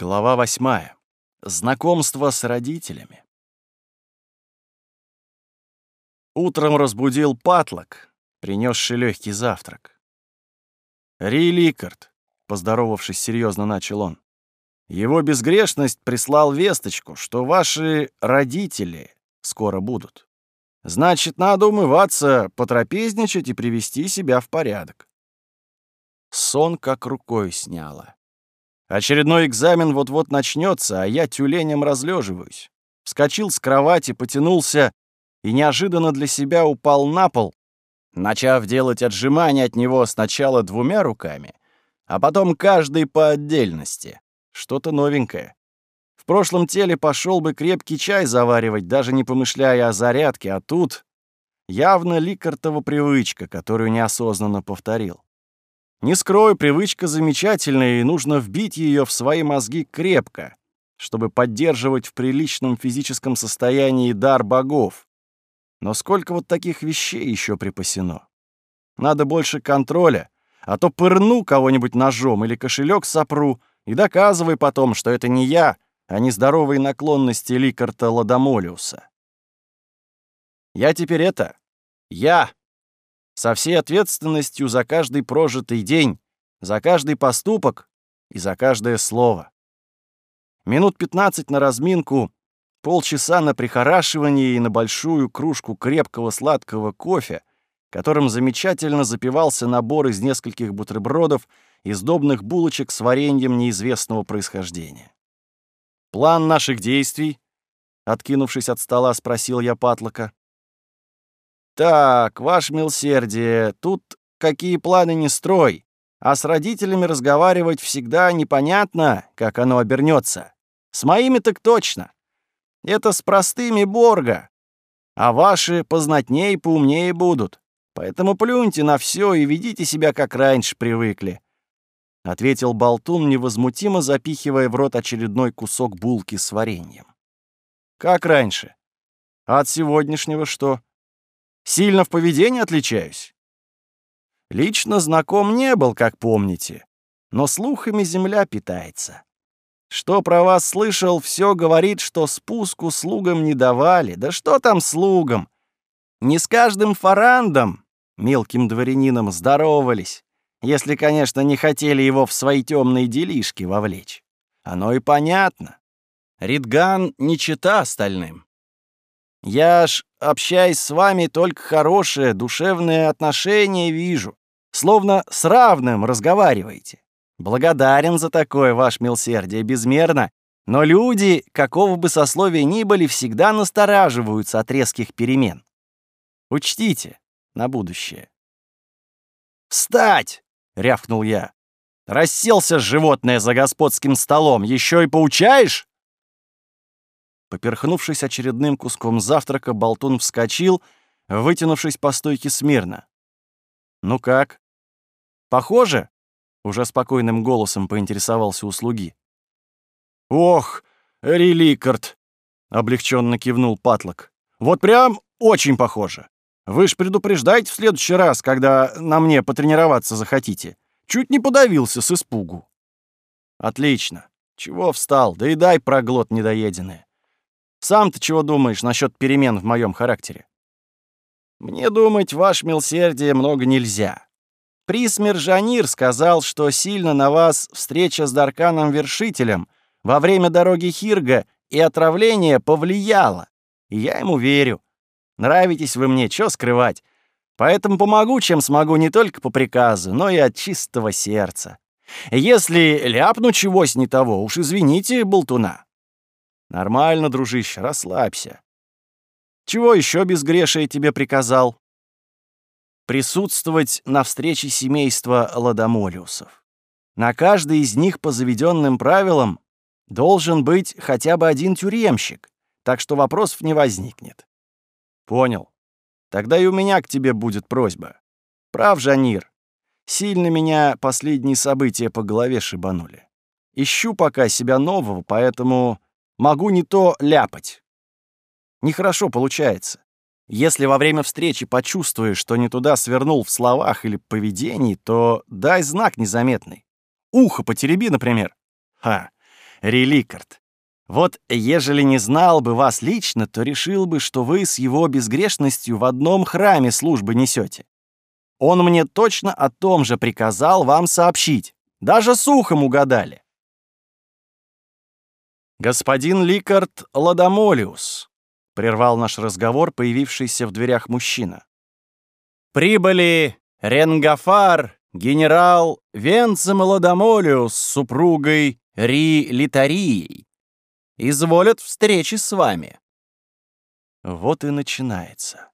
Глава восьмая. Знакомство с родителями. Утром разбудил Патлок, принесший легкий завтрак. «Ри Ликард», — поздоровавшись серьезно, начал он, «его безгрешность прислал весточку, что ваши родители скоро будут. Значит, надо умываться, потрапезничать и привести себя в порядок». Сон как рукой сняло. Очередной экзамен вот-вот начнется, а я тюленем разлеживаюсь. Вскочил с кровати, потянулся и неожиданно для себя упал на пол, начав делать отжимания от него сначала двумя руками, а потом каждый по отдельности. Что-то новенькое. В прошлом теле пошел бы крепкий чай заваривать, даже не помышляя о зарядке, а тут явно ликартова привычка, которую неосознанно повторил. Не скрою, привычка замечательная, и нужно вбить ее в свои мозги крепко, чтобы поддерживать в приличном физическом состоянии дар богов. Но сколько вот таких вещей еще припасено? Надо больше контроля, а то пырну кого-нибудь ножом или кошелек сопру и доказывай потом, что это не я, а не здоровые наклонности Ликарта Ладомолиуса. Я теперь это... Я со всей ответственностью за каждый прожитый день, за каждый поступок и за каждое слово. Минут 15 на разминку, полчаса на прихорашивание и на большую кружку крепкого сладкого кофе, которым замечательно запивался набор из нескольких бутербродов и сдобных булочек с вареньем неизвестного происхождения. «План наших действий?» — откинувшись от стола, спросил я Патлока. «Так, ваше милсердие, тут какие планы не строй, а с родителями разговаривать всегда непонятно, как оно обернется. С моими так точно. Это с простыми Борга, а ваши познатнее и поумнее будут. Поэтому плюньте на все и ведите себя, как раньше привыкли», — ответил Болтун, невозмутимо запихивая в рот очередной кусок булки с вареньем. «Как раньше? А от сегодняшнего что?» Сильно в поведении отличаюсь? Лично знаком не был, как помните, но слухами земля питается. Что про вас слышал, все говорит, что спуску слугам не давали. Да что там слугам? Не с каждым фарандом, мелким дворянином, здоровались, если, конечно, не хотели его в свои темные делишки вовлечь. Оно и понятно. Ридган не чита остальным. Я ж, общаясь с вами, только хорошее, душевное отношение вижу. Словно с равным разговариваете. Благодарен за такое, ваш милсердие, безмерно. Но люди, какого бы сословия ни были, всегда настораживаются от резких перемен. Учтите на будущее. «Встать!» — рявкнул я. «Расселся животное за господским столом, еще и поучаешь?» Поперхнувшись очередным куском завтрака, болтун вскочил, вытянувшись по стойке смирно. «Ну как?» «Похоже?» — уже спокойным голосом поинтересовался у слуги. «Ох, реликард!» — облегченно кивнул Патлок. «Вот прям очень похоже. Вы ж предупреждайте в следующий раз, когда на мне потренироваться захотите. Чуть не подавился с испугу». «Отлично. Чего встал? Да и дай проглот недоеденное. Сам ты чего думаешь насчет перемен в моем характере? Мне думать, ваш милсердие, много нельзя. Присмер Жанир сказал, что сильно на вас встреча с Дарканом-вершителем во время дороги Хирга и отравления повлияла. И я ему верю. Нравитесь вы мне, что скрывать. Поэтому помогу, чем смогу, не только по приказу, но и от чистого сердца. Если ляпну чегось не того, уж извините, болтуна. Нормально, дружище, расслабься. Чего еще безгрешие тебе приказал? Присутствовать на встрече семейства Ладомолиусов. На каждой из них по заведенным правилам должен быть хотя бы один тюремщик, так что вопросов не возникнет. Понял. Тогда и у меня к тебе будет просьба. Прав, Жанир. Сильно меня последние события по голове шибанули. Ищу пока себя нового, поэтому могу не то ляпать. Нехорошо получается. Если во время встречи почувствуешь, что не туда свернул в словах или поведении, то дай знак незаметный. Ухо потереби, например. Ха, Реликард. Вот ежели не знал бы вас лично, то решил бы, что вы с его безгрешностью в одном храме службы несете. Он мне точно о том же приказал вам сообщить. Даже с ухом угадали. Господин Ликард Ладомолиус, прервал наш разговор появившийся в дверях мужчина. Прибыли Ренгафар, генерал Венцем Ладомолиус с супругой Ри Литарией. Изволят встречи с вами. Вот и начинается.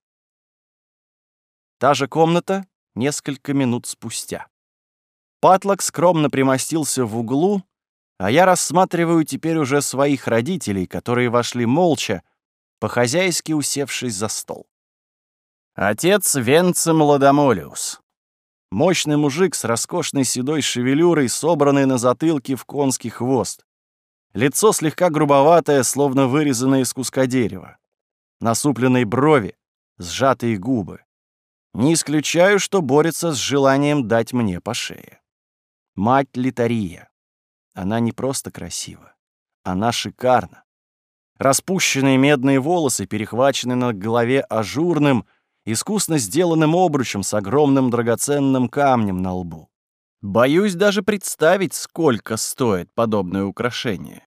Та же комната несколько минут спустя. Патлок скромно примостился в углу, а я рассматриваю теперь уже своих родителей, которые вошли молча, по-хозяйски усевшись за стол. Отец Венцем Ладомолиус. Мощный мужик с роскошной седой шевелюрой, собранной на затылке в конский хвост. Лицо слегка грубоватое, словно вырезанное из куска дерева. Насупленные брови, сжатые губы. Не исключаю, что борется с желанием дать мне по шее. Мать Литария. Она не просто красива. Она шикарна. Распущенные медные волосы перехвачены на голове ажурным, искусно сделанным обручем с огромным драгоценным камнем на лбу. Боюсь даже представить, сколько стоит подобное украшение.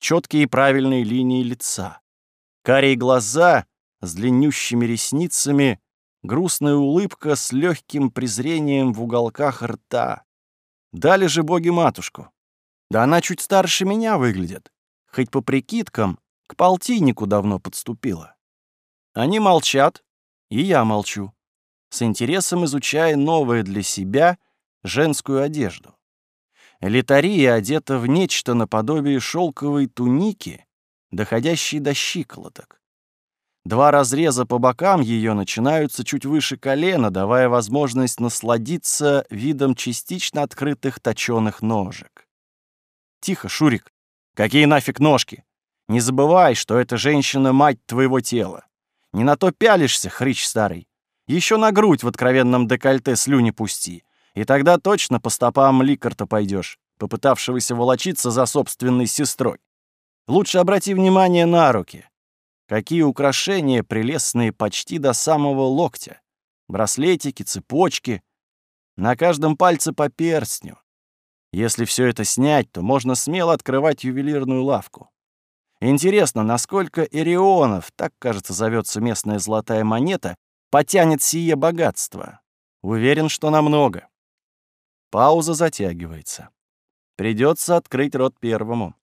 Четкие и правильные линии лица. Карие глаза с длиннющими ресницами, грустная улыбка с легким презрением в уголках рта. Дали же боги-матушку. Да она чуть старше меня выглядит. Хоть по прикидкам, к полтиннику давно подступила. Они молчат, и я молчу, с интересом изучая новое для себя женскую одежду. Литария одета в нечто наподобие шелковой туники, доходящей до щиколоток. Два разреза по бокам ее начинаются чуть выше колена, давая возможность насладиться видом частично открытых точёных ножек. Тихо, Шурик. Какие нафиг ножки? Не забывай, что эта женщина — мать твоего тела. Не на то пялишься, хрыч старый. Еще на грудь в откровенном декольте слюни пусти. И тогда точно по стопам Ликарта пойдешь, попытавшегося волочиться за собственной сестрой. Лучше обрати внимание на руки. Какие украшения прелестные почти до самого локтя. Браслетики, цепочки. На каждом пальце по перстню. Если все это снять, то можно смело открывать ювелирную лавку. Интересно, насколько Эрионов, так, кажется, зовется местная золотая монета, потянет сие богатство. Уверен, что намного. Пауза затягивается. Придется открыть рот первому.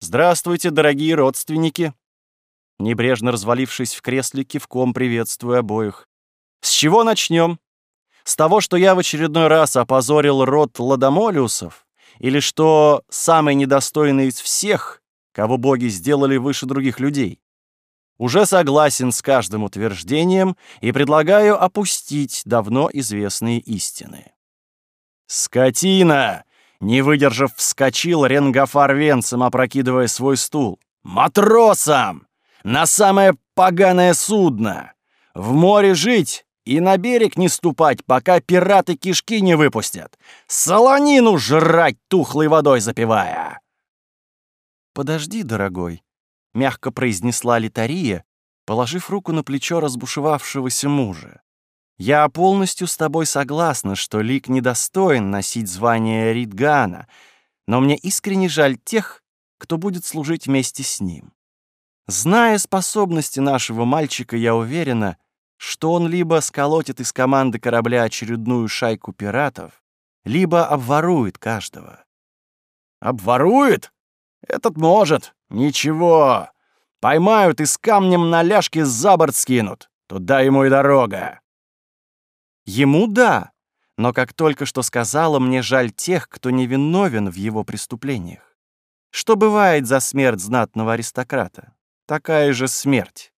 «Здравствуйте, дорогие родственники!» Небрежно развалившись в кресле, кивком приветствую обоих. «С чего начнем? С того, что я в очередной раз опозорил род Ладомолиусов, или что самый недостойный из всех, кого боги сделали выше других людей? Уже согласен с каждым утверждением и предлагаю опустить давно известные истины. «Скотина!» — не выдержав, вскочил Ренгафар венцем, опрокидывая свой стул. «Матросам! На самое поганое судно! В море жить и на берег не ступать, пока пираты кишки не выпустят. Солонину жрать тухлой водой запивая. «Подожди, дорогой», — мягко произнесла Литария, положив руку на плечо разбушевавшегося мужа. «Я полностью с тобой согласна, что Лик недостоин носить звание Ридгана, но мне искренне жаль тех, кто будет служить вместе с ним. Зная способности нашего мальчика, я уверена, что он либо сколотит из команды корабля очередную шайку пиратов, либо обворует каждого. «Обворует? Этот может. Ничего. Поймают и с камнем на ляжке за борт скинут. Туда ему и дорога». «Ему да, но, как только что сказала, мне жаль тех, кто невиновен в его преступлениях. Что бывает за смерть знатного аристократа? Такая же смерть.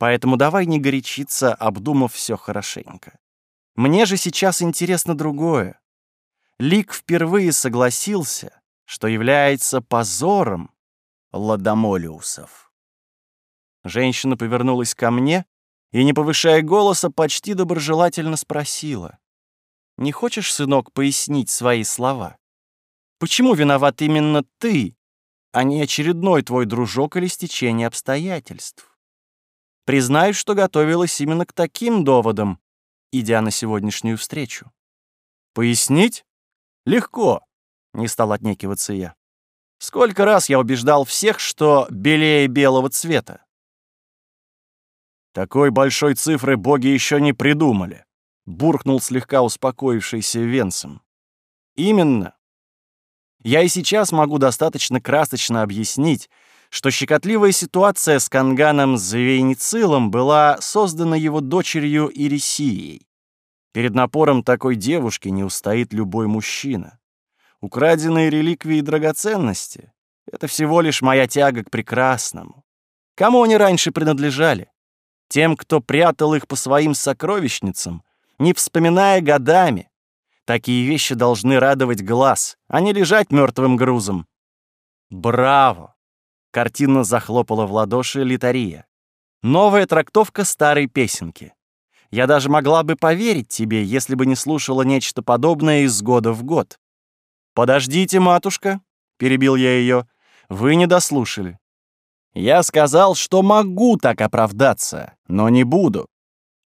Поэтому давай не горячиться, обдумав все хорошенько. Мне же сейчас интересно другое. Лик впервые согласился, что является позором Ладомолиусов. Женщина повернулась ко мне и, не повышая голоса, почти доброжелательно спросила. «Не хочешь, сынок, пояснить свои слова?» Почему виноват именно ты, а не очередной твой дружок или стечение обстоятельств? Признаюсь, что готовилась именно к таким доводам, идя на сегодняшнюю встречу. Пояснить? Легко, не стал отнекиваться я. Сколько раз я убеждал всех, что белее белого цвета. Такой большой цифры боги еще не придумали, буркнул слегка успокоившийся Венцем. Именно. Я и сейчас могу достаточно красочно объяснить, что щекотливая ситуация с Канганом Звейницилом была создана его дочерью Ирисией. Перед напором такой девушки не устоит любой мужчина. Украденные реликвии и драгоценности — это всего лишь моя тяга к прекрасному. Кому они раньше принадлежали? Тем, кто прятал их по своим сокровищницам, не вспоминая годами. Такие вещи должны радовать глаз, а не лежать мертвым грузом. Браво! Картина захлопала в ладоши Литария. Новая трактовка старой песенки. Я даже могла бы поверить тебе, если бы не слушала нечто подобное из года в год. «Подождите, матушка», — перебил я ее, — «вы не дослушали. Я сказал, что могу так оправдаться, но не буду.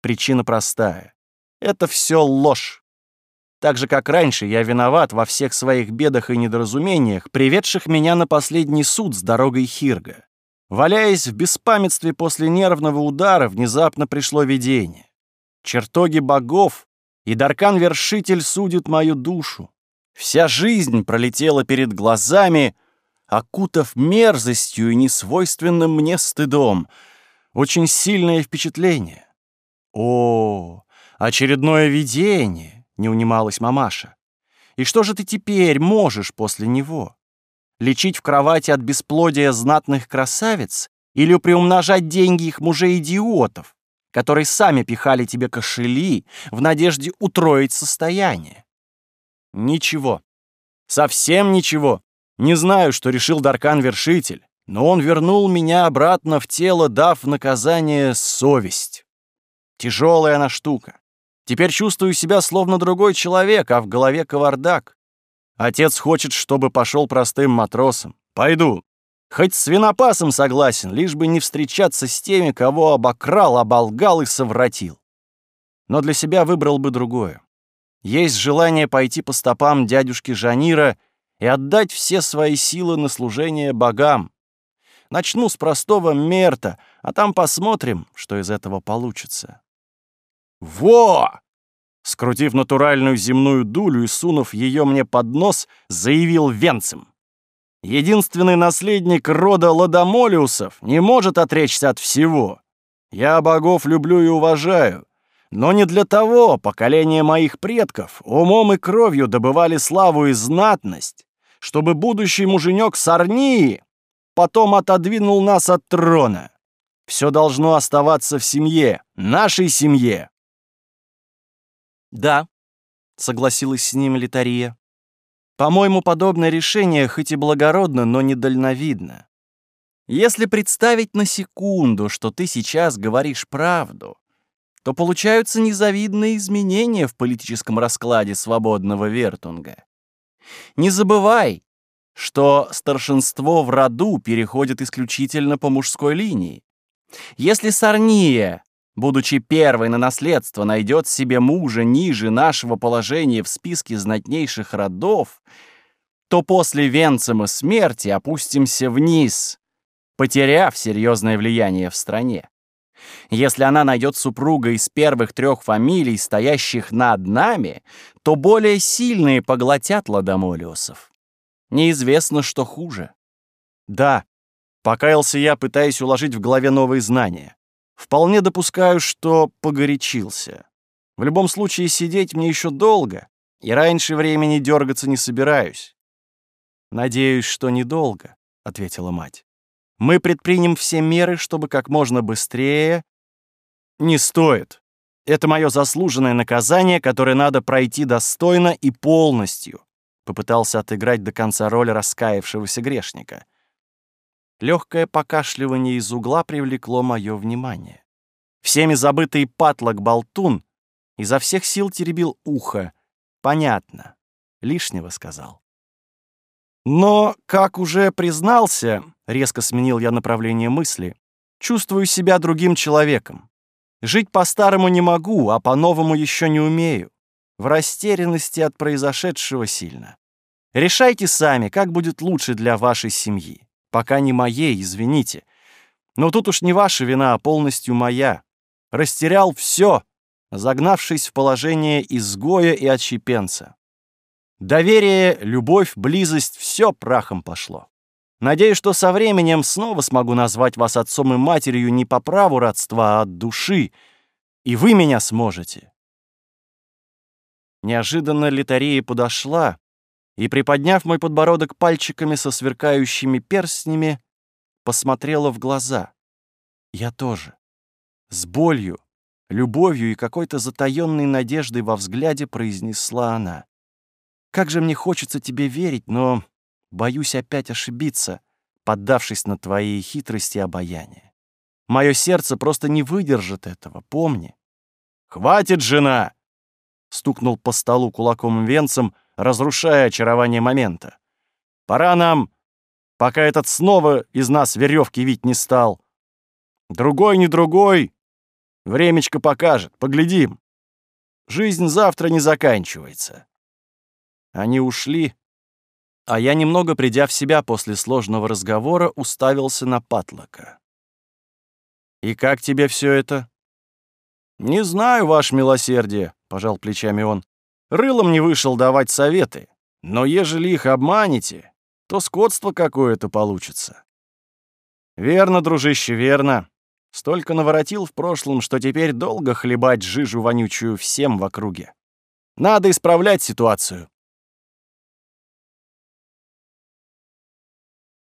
Причина простая. Это все ложь. Так же, как раньше, я виноват во всех своих бедах и недоразумениях, приведших меня на последний суд с дорогой Хирга. Валяясь в беспамятстве после нервного удара, внезапно пришло видение. Чертоги богов, и Даркан-вершитель судит мою душу. Вся жизнь пролетела перед глазами, окутав мерзостью и несвойственным мне стыдом. Очень сильное впечатление. О, очередное видение! Не унималась мамаша. «И что же ты теперь можешь после него? Лечить в кровати от бесплодия знатных красавиц или приумножать деньги их мужей-идиотов, которые сами пихали тебе кошели в надежде утроить состояние?» «Ничего. Совсем ничего. Не знаю, что решил Даркан-вершитель, но он вернул меня обратно в тело, дав наказание совесть. Тяжелая она штука. Теперь чувствую себя словно другой человек, а в голове кавардак. Отец хочет, чтобы пошел простым матросом. Пойду. Хоть с винопасом согласен, лишь бы не встречаться с теми, кого обокрал, оболгал и совратил. Но для себя выбрал бы другое. Есть желание пойти по стопам дядюшки Жанира и отдать все свои силы на служение богам. Начну с простого мерта, а там посмотрим, что из этого получится. «Во!» Скрутив натуральную земную дулю и сунув ее мне под нос, заявил Венцем. «Единственный наследник рода Ладомолиусов не может отречься от всего. Я богов люблю и уважаю, но не для того поколение моих предков умом и кровью добывали славу и знатность, чтобы будущий муженек Сарнии потом отодвинул нас от трона. Все должно оставаться в семье, нашей семье. «Да», — согласилась с ним Литария. «По-моему, подобное решение хоть и благородно, но недальновидно. Если представить на секунду, что ты сейчас говоришь правду, то получаются незавидные изменения в политическом раскладе свободного Вертунга. Не забывай, что старшинство в роду переходит исключительно по мужской линии. Если Сарния будучи первой на наследство, найдет себе мужа ниже нашего положения в списке знатнейших родов, то после Венцима смерти опустимся вниз, потеряв серьезное влияние в стране. Если она найдет супруга из первых трех фамилий, стоящих над нами, то более сильные поглотят ладомолиусов. Неизвестно, что хуже. Да, покаялся я, пытаясь уложить в голове новые знания. Вполне допускаю, что погорячился. В любом случае сидеть мне еще долго, и раньше времени дергаться не собираюсь. Надеюсь, что недолго, ответила мать. Мы предпримем все меры, чтобы как можно быстрее... Не стоит. Это мое заслуженное наказание, которое надо пройти достойно и полностью. Попытался отыграть до конца роль раскаявшегося грешника. Легкое покашливание из угла привлекло мое внимание. Всеми забытый патлок-болтун изо всех сил теребил ухо. Понятно. Лишнего сказал. Но, как уже признался, резко сменил я направление мысли, чувствую себя другим человеком. Жить по-старому не могу, а по-новому еще не умею. В растерянности от произошедшего сильно. Решайте сами, как будет лучше для вашей семьи. Пока не моей, извините. Но тут уж не ваша вина, а полностью моя. Растерял все, загнавшись в положение изгоя и отщепенца. Доверие, любовь, близость — все прахом пошло. Надеюсь, что со временем снова смогу назвать вас отцом и матерью не по праву родства, а от души, и вы меня сможете. Неожиданно Литарея подошла и, приподняв мой подбородок пальчиками со сверкающими перстнями, посмотрела в глаза. Я тоже. С болью, любовью и какой-то затаённой надеждой во взгляде произнесла она. «Как же мне хочется тебе верить, но боюсь опять ошибиться, поддавшись на твои хитрости и обаяние. Мое сердце просто не выдержит этого, помни». «Хватит, жена!» — стукнул по столу кулаком венцем, разрушая очарование момента. «Пора нам, пока этот снова из нас веревки вить не стал. Другой не другой, времечко покажет, поглядим. Жизнь завтра не заканчивается». Они ушли, а я, немного придя в себя после сложного разговора, уставился на Патлока. «И как тебе все это?» «Не знаю, ваше милосердие», — пожал плечами он. Рылом не вышел давать советы, но ежели их обманете, то скотство какое-то получится. Верно, дружище, верно. Столько наворотил в прошлом, что теперь долго хлебать жижу вонючую всем в округе. Надо исправлять ситуацию.